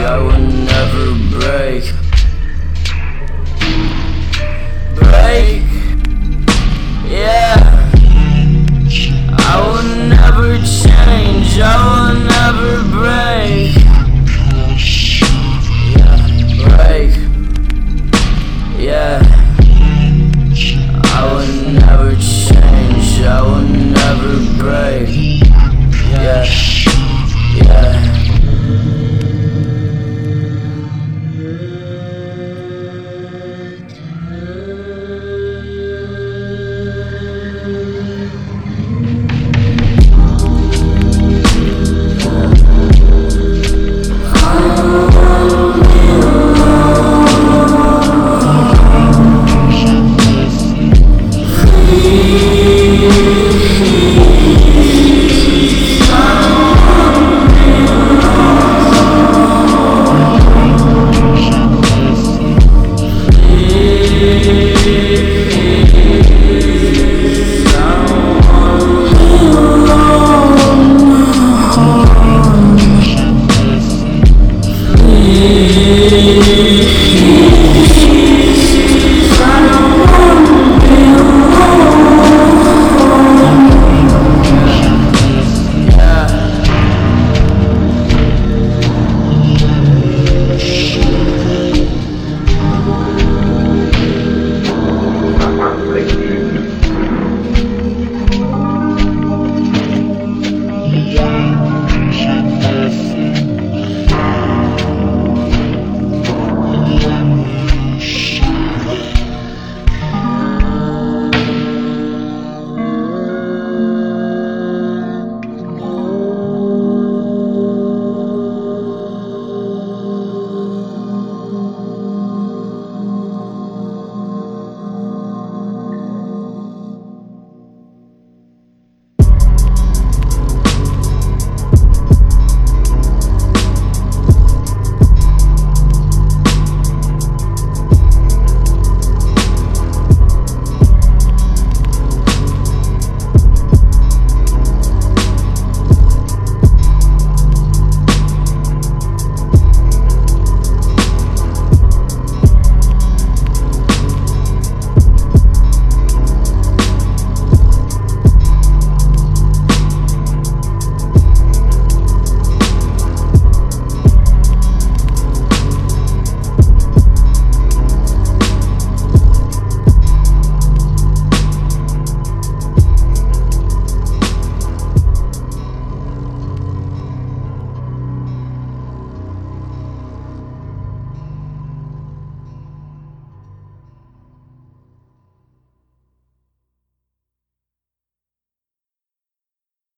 I will never break. Break. Thank you.